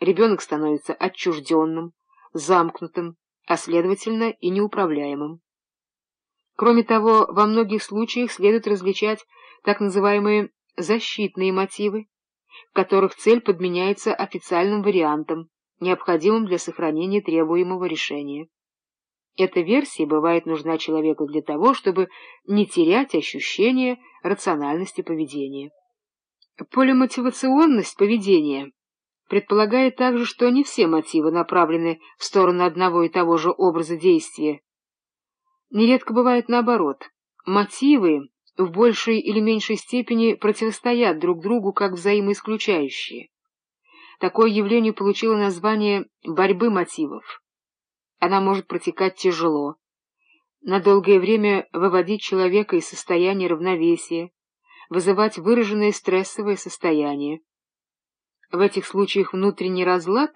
ребенок становится отчужденным, замкнутым, а следовательно и неуправляемым. Кроме того, во многих случаях следует различать так называемые защитные мотивы, в которых цель подменяется официальным вариантом, необходимым для сохранения требуемого решения. Эта версия бывает нужна человеку для того, чтобы не терять ощущение рациональности поведения. Полимотивационность поведения предполагает также, что не все мотивы направлены в сторону одного и того же образа действия. Нередко бывает наоборот. Мотивы в большей или меньшей степени противостоят друг другу как взаимоисключающие. Такое явление получило название борьбы мотивов. Она может протекать тяжело, на долгое время выводить человека из состояния равновесия, вызывать выраженное стрессовое состояние. В этих случаях внутренний разлад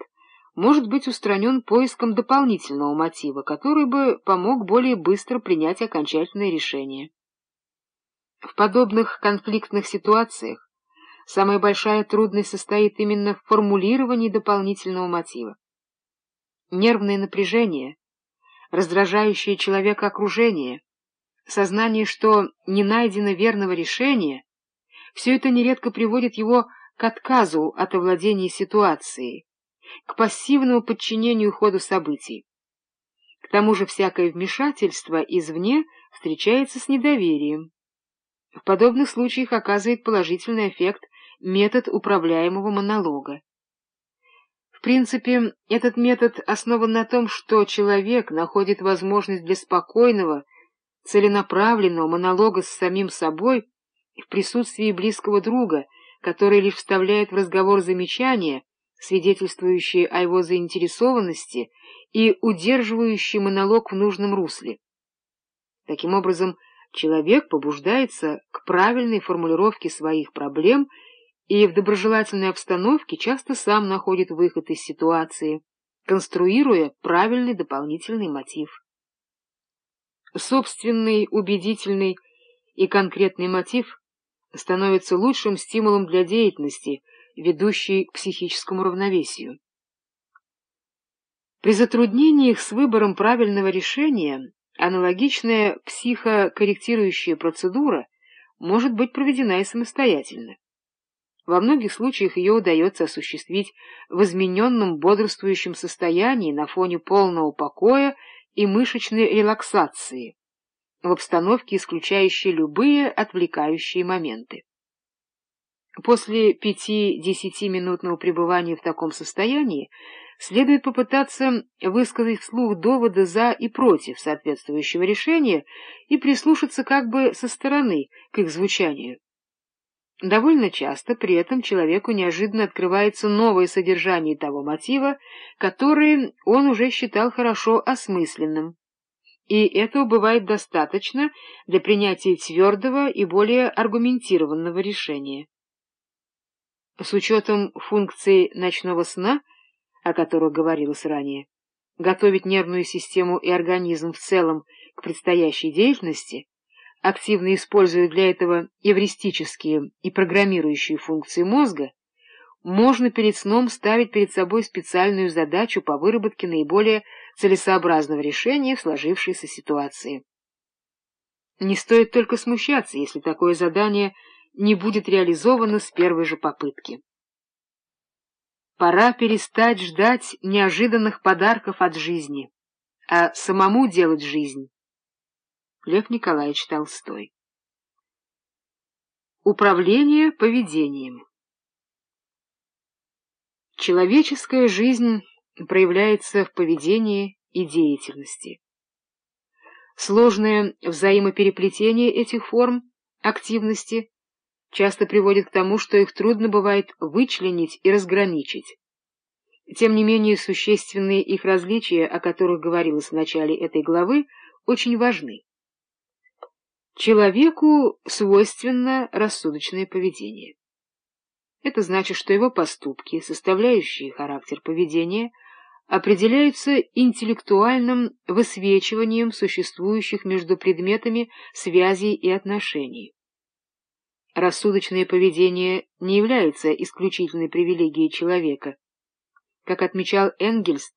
может быть устранен поиском дополнительного мотива, который бы помог более быстро принять окончательное решение. В подобных конфликтных ситуациях самая большая трудность состоит именно в формулировании дополнительного мотива. Нервное напряжение, раздражающее человека окружение, сознание, что не найдено верного решения, все это нередко приводит его к отказу от овладения ситуацией, к пассивному подчинению ходу событий. К тому же всякое вмешательство извне встречается с недоверием. В подобных случаях оказывает положительный эффект метод управляемого монолога. В принципе, этот метод основан на том, что человек находит возможность для спокойного, целенаправленного монолога с самим собой в присутствии близкого друга, который лишь вставляет в разговор замечания, свидетельствующие о его заинтересованности и удерживающие монолог в нужном русле. Таким образом, человек побуждается к правильной формулировке своих проблем и в доброжелательной обстановке часто сам находит выход из ситуации, конструируя правильный дополнительный мотив. Собственный, убедительный и конкретный мотив становится лучшим стимулом для деятельности, ведущей к психическому равновесию. При затруднениях с выбором правильного решения аналогичная психокорректирующая процедура может быть проведена и самостоятельно. Во многих случаях ее удается осуществить в измененном бодрствующем состоянии на фоне полного покоя и мышечной релаксации, в обстановке, исключающей любые отвлекающие моменты. После пяти-десятиминутного пребывания в таком состоянии следует попытаться высказать вслух доводы за и против соответствующего решения и прислушаться как бы со стороны к их звучанию. Довольно часто при этом человеку неожиданно открывается новое содержание того мотива, который он уже считал хорошо осмысленным. И этого бывает достаточно для принятия твердого и более аргументированного решения. С учетом функций ночного сна, о которых говорилось ранее, готовить нервную систему и организм в целом к предстоящей деятельности, активно используя для этого эвристические и программирующие функции мозга, можно перед сном ставить перед собой специальную задачу по выработке наиболее целесообразного решения в сложившейся ситуации. Не стоит только смущаться, если такое задание не будет реализовано с первой же попытки. Пора перестать ждать неожиданных подарков от жизни, а самому делать жизнь. Лев Николаевич Толстой Управление поведением Человеческая жизнь проявляется в поведении и деятельности. Сложное взаимопереплетение этих форм активности часто приводит к тому, что их трудно бывает вычленить и разграничить. Тем не менее, существенные их различия, о которых говорилось в начале этой главы, очень важны. Человеку свойственно рассудочное поведение. Это значит, что его поступки, составляющие характер поведения, определяются интеллектуальным высвечиванием существующих между предметами связей и отношений. Рассудочное поведение не является исключительной привилегией человека. Как отмечал Энгельс,